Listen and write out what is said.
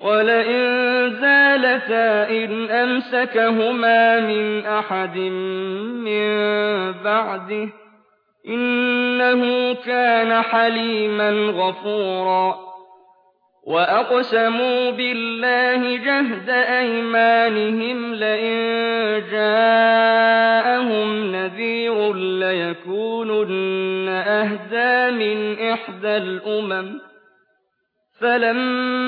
وَلَئِن زَالَتَا إِنْ أَمْسَكَهُمَا مِنْ أَحَدٍ مِّن بَعْدِهِ ۚ إِنَّهُ كَانَ حَلِيمًا غَفُورًا وَأَقْسَمُوا بِاللَّهِ جَهْدَ أَيْمَانِهِمْ لَئِن جَاءَهُمْ نَذِيرٌ لَّيَكُونُنَّ أَهْدَىٰ مِنْ إِحْدَى الْأُمَمِ فَلَمَّا